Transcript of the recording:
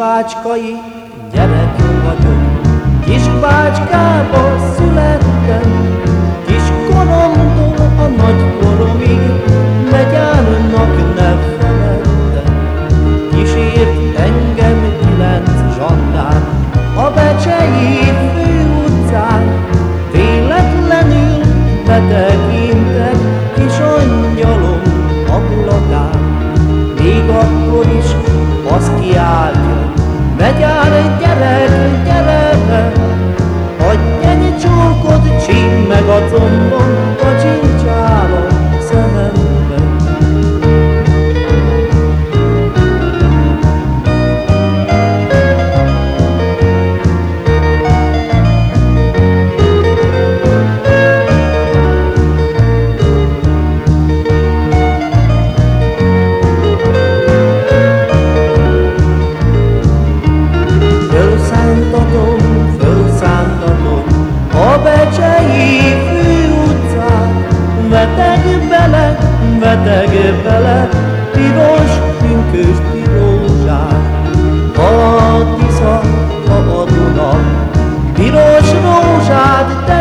bácskai gyerek vagyok, kis bácskába születtem, kis koromtól a nagy koromig, ne gyárnak ne feledtem. Kísért engem kilenc zsandár, a becsei főutcán, véletlenül betekintek kis angyalom ablakán, még akkor is azt kiáltja, Gyerek, gyere be, adj egy csókot, csíp meg a combom, beteg bele, piros, pünkös, pirózsák. Ha a tisza, a Duna, piros rózsát, te